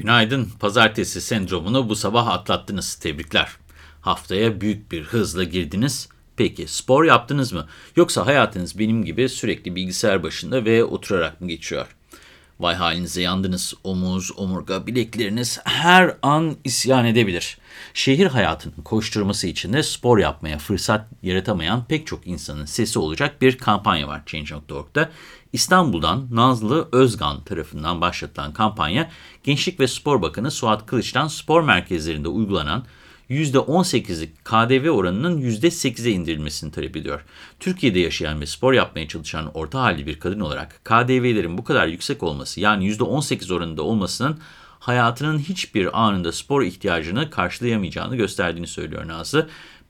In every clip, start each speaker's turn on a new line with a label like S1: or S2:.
S1: Günaydın. Pazartesi sendromunu bu sabah atlattınız. Tebrikler. Haftaya büyük bir hızla girdiniz. Peki spor yaptınız mı? Yoksa hayatınız benim gibi sürekli bilgisayar başında ve oturarak mı geçiyor? Vay halinize yandınız. Omuz, omurga, bilekleriniz her an isyan edebilir. Şehir hayatının koşturması için de spor yapmaya fırsat yaratamayan pek çok insanın sesi olacak bir kampanya var Change.org'da. İstanbul'dan Nazlı Özgan tarafından başlatılan kampanya, Gençlik ve Spor Bakanı Suat Kılıç'tan spor merkezlerinde uygulanan %18'lik KDV oranının %8'e indirilmesini talep ediyor. Türkiye'de yaşayan ve spor yapmaya çalışan orta halli bir kadın olarak KDV'lerin bu kadar yüksek olması yani %18 oranında olmasının hayatının hiçbir anında spor ihtiyacını karşılayamayacağını gösterdiğini söylüyor Nazlı.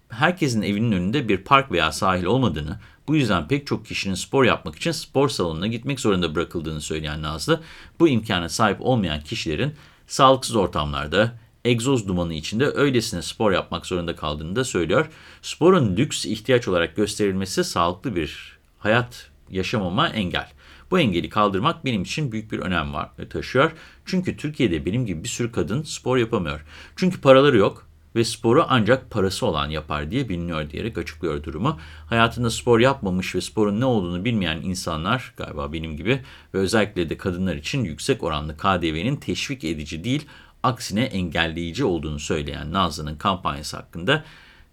S1: Herkesin evinin önünde bir park veya sahil olmadığını, bu yüzden pek çok kişinin spor yapmak için spor salonuna gitmek zorunda bırakıldığını söyleyen Nazlı, bu imkana sahip olmayan kişilerin sağlıksız ortamlarda, egzoz dumanı içinde öylesine spor yapmak zorunda kaldığını da söylüyor. Sporun lüks ihtiyaç olarak gösterilmesi sağlıklı bir hayat yaşamama engel. Bu engeli kaldırmak benim için büyük bir önem var taşıyor. Çünkü Türkiye'de benim gibi bir sürü kadın spor yapamıyor. Çünkü paraları yok ve sporu ancak parası olan yapar diye biliniyor diyerek açıklıyor durumu. Hayatında spor yapmamış ve sporun ne olduğunu bilmeyen insanlar galiba benim gibi ve özellikle de kadınlar için yüksek oranlı KDV'nin teşvik edici değil aksine engelleyici olduğunu söyleyen Nazlı'nın kampanyası hakkında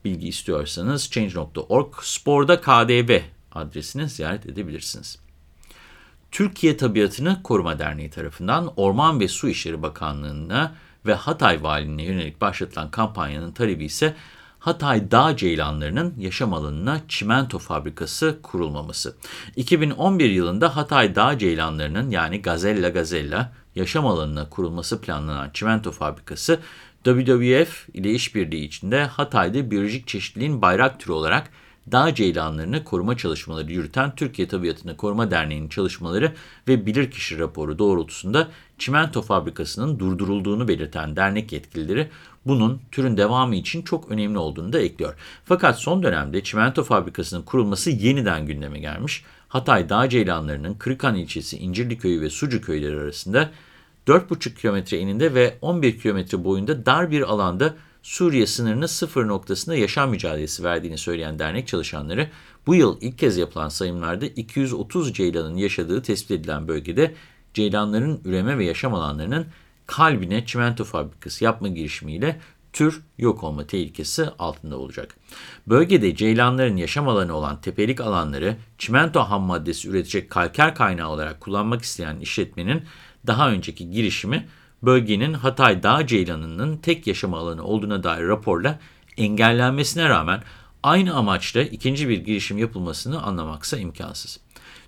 S1: bilgi istiyorsanız change.org sporda KDV adresini ziyaret edebilirsiniz. Türkiye Tabiatını Koruma Derneği tarafından Orman ve Su İşleri Bakanlığı'na ve Hatay Valiliğine yönelik başlatılan kampanyanın talebi ise Hatay dağ ceylanlarının yaşam alanına çimento fabrikası kurulmaması. 2011 yılında Hatay dağ ceylanlarının yani Gazella Gazella yaşam alanına kurulması planlanan çimento fabrikası WWF ile işbirliği içinde Hatay'da biyolojik çeşitliliğin bayrak türü olarak dağ ceylanlarını koruma çalışmaları yürüten Türkiye Tabiatını Koruma Derneği'nin çalışmaları ve bilirkişi raporu doğrultusunda çimento fabrikasının durdurulduğunu belirten dernek yetkilileri bunun türün devamı için çok önemli olduğunu da ekliyor. Fakat son dönemde çimento fabrikasının kurulması yeniden gündeme gelmiş. Hatay dağ ceylanlarının Kırıkhan ilçesi İncirli köyü ve Sucu köyleri arasında 4,5 kilometre eninde ve 11 kilometre boyunda dar bir alanda Suriye sınırının sıfır noktasında yaşam mücadelesi verdiğini söyleyen dernek çalışanları, bu yıl ilk kez yapılan sayımlarda 230 ceylanın yaşadığı tespit edilen bölgede ceylanların üreme ve yaşam alanlarının kalbine çimento fabrikası yapma girişimiyle tür yok olma tehlikesi altında olacak. Bölgede ceylanların yaşam alanı olan tepelik alanları çimento ham maddesi üretecek kalker kaynağı olarak kullanmak isteyen işletmenin daha önceki girişimi bölgenin Hatay Dağ Ceylanı'nın tek yaşam alanı olduğuna dair raporla engellenmesine rağmen aynı amaçla ikinci bir girişim yapılmasını anlamaksa imkansız.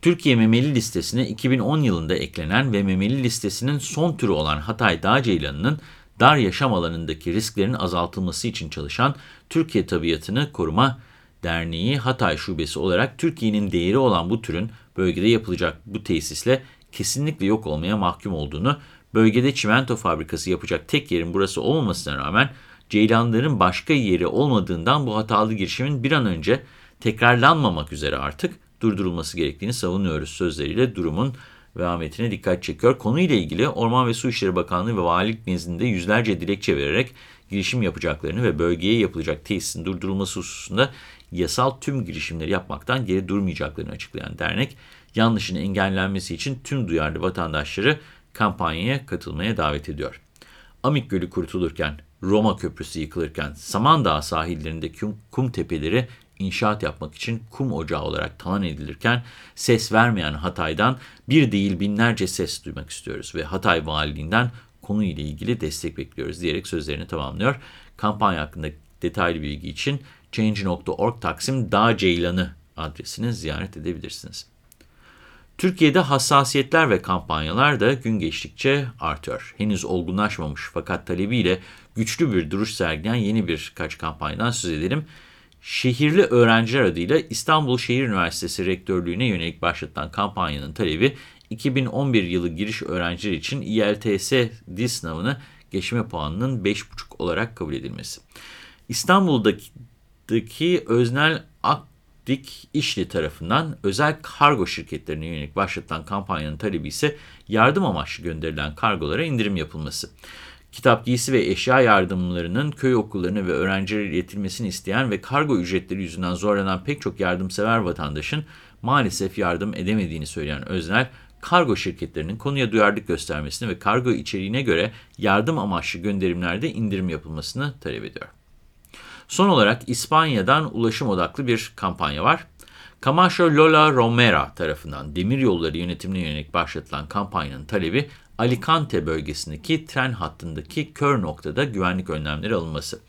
S1: Türkiye memeli listesine 2010 yılında eklenen ve memeli listesinin son türü olan Hatay Dağ Ceylanı'nın dar yaşam alanındaki risklerin azaltılması için çalışan Türkiye Tabiatını Koruma Derneği Hatay Şubesi olarak Türkiye'nin değeri olan bu türün bölgede yapılacak bu tesisle kesinlikle yok olmaya mahkum olduğunu, bölgede çimento fabrikası yapacak tek yerin burası olmamasına rağmen ceylanların başka yeri olmadığından bu hatalı girişimin bir an önce tekrarlanmamak üzere artık durdurulması gerektiğini savunuyoruz sözleriyle durumun vehametine dikkat çekiyor. Konuyla ilgili Orman ve Su İşleri Bakanlığı ve Valilik nezdinde yüzlerce dilekçe vererek girişim yapacaklarını ve bölgeye yapılacak tesisin durdurulması hususunda yasal tüm girişimleri yapmaktan geri durmayacaklarını açıklayan dernek, yanlışın engellenmesi için tüm duyarlı vatandaşları kampanyaya katılmaya davet ediyor. Amik Gölü kurtulurken, Roma Köprüsü yıkılırken, Samandağ sahillerinde kum, kum tepeleri inşaat yapmak için kum ocağı olarak talan edilirken ses vermeyen Hatay'dan bir değil binlerce ses duymak istiyoruz ve Hatay Valiliğinden konuyla ilgili destek bekliyoruz diyerek sözlerini tamamlıyor. Kampanya hakkında detaylı bilgi için change.org Taksim Dağ Ceylanı adresini ziyaret edebilirsiniz. Türkiye'de hassasiyetler ve kampanyalar da gün geçtikçe artıyor. Henüz olgunlaşmamış fakat talebiyle güçlü bir duruş sergileyen yeni birkaç kampanyadan söz edelim. Şehirli Öğrenciler adıyla İstanbul Şehir Üniversitesi Rektörlüğü'ne yönelik başlatılan kampanyanın talebi 2011 yılı giriş öğrenciler için İLTS dil sınavını geçme puanının 5,5 olarak kabul edilmesi. İstanbul'daki Öznel Ak Çiftlik İşli tarafından özel kargo şirketlerine yönelik başlatılan kampanyanın talebi ise yardım amaçlı gönderilen kargolara indirim yapılması. Kitap, giysi ve eşya yardımlarının köy okullarına ve öğrencilere iletilmesini isteyen ve kargo ücretleri yüzünden zorlanan pek çok yardımsever vatandaşın maalesef yardım edemediğini söyleyen Öznel, kargo şirketlerinin konuya duyarlılık göstermesini ve kargo içeriğine göre yardım amaçlı gönderimlerde indirim yapılmasını talep ediyor. Son olarak İspanya'dan ulaşım odaklı bir kampanya var. Camacho Lola Romera tarafından demiryolları yönetimine yönelik başlatılan kampanyanın talebi Alicante bölgesindeki tren hattındaki kör noktada güvenlik önlemleri alınması.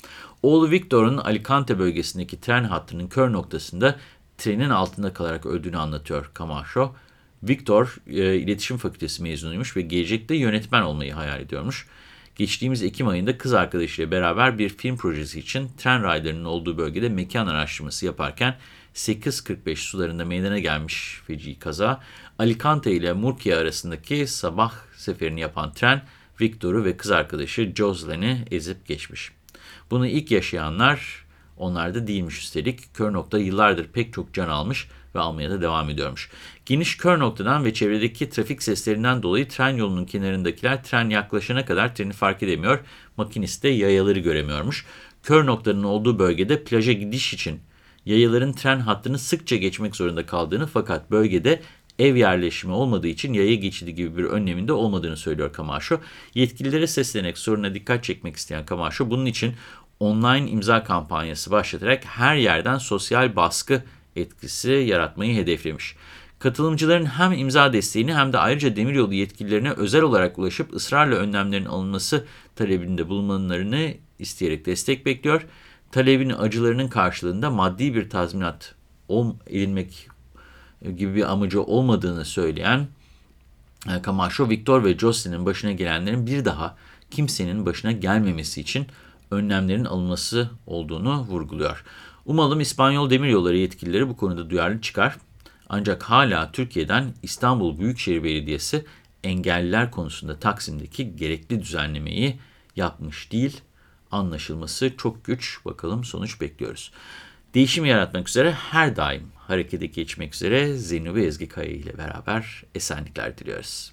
S1: Oğlu Victor'un Alicante bölgesindeki tren hattının kör noktasında trenin altında kalarak öldüğünü anlatıyor Camacho. Victor e, iletişim fakültesi mezunuymuş ve gelecekte yönetmen olmayı hayal ediyormuş. Geçtiğimiz Ekim ayında kız arkadaşıyla beraber bir film projesi için tren raylarının olduğu bölgede mekan araştırması yaparken 8.45 sularında meydana gelmiş feci kaza. Alicante ile Murcia arasındaki sabah seferini yapan tren Victor'u ve kız arkadaşı Jocelyn'i ezip geçmiş. Bunu ilk yaşayanlar onlar da değilmiş üstelik. Kör nokta yıllardır pek çok can almış ve almaya da devam ediyormuş. Geniş kör noktadan ve çevredeki trafik seslerinden dolayı tren yolunun kenarındakiler tren yaklaşana kadar treni fark edemiyor. Makinist de yayaları göremiyormuş. Kör noktanın olduğu bölgede plaja gidiş için yayaların tren hattını sıkça geçmek zorunda kaldığını fakat bölgede ev yerleşimi olmadığı için yaya geçidi gibi bir önleminde olmadığını söylüyor Kamaşo. Yetkililere seslenerek soruna dikkat çekmek isteyen Kamaşo bunun için online imza kampanyası başlatarak her yerden sosyal baskı etkisi yaratmayı hedeflemiş. Katılımcıların hem imza desteğini hem de ayrıca demiryolu yetkililerine özel olarak ulaşıp ısrarla önlemlerin alınması talebinde bulunmalarını isteyerek destek bekliyor. Talebin acılarının karşılığında maddi bir tazminat edilmek gibi bir amacı olmadığını söyleyen Camacho, Victor ve Jocelyn'in başına gelenlerin bir daha kimsenin başına gelmemesi için önlemlerin alınması olduğunu vurguluyor. Umalım İspanyol Demiryolları yetkilileri bu konuda duyarlı çıkar. Ancak hala Türkiye'den İstanbul Büyükşehir Belediyesi engelliler konusunda Taksim'deki gerekli düzenlemeyi yapmış değil. Anlaşılması çok güç. Bakalım sonuç bekliyoruz. Değişim yaratmak üzere her daim harekete geçmek üzere Zeynep Ezgi Kaya ile beraber esenlikler diliyoruz.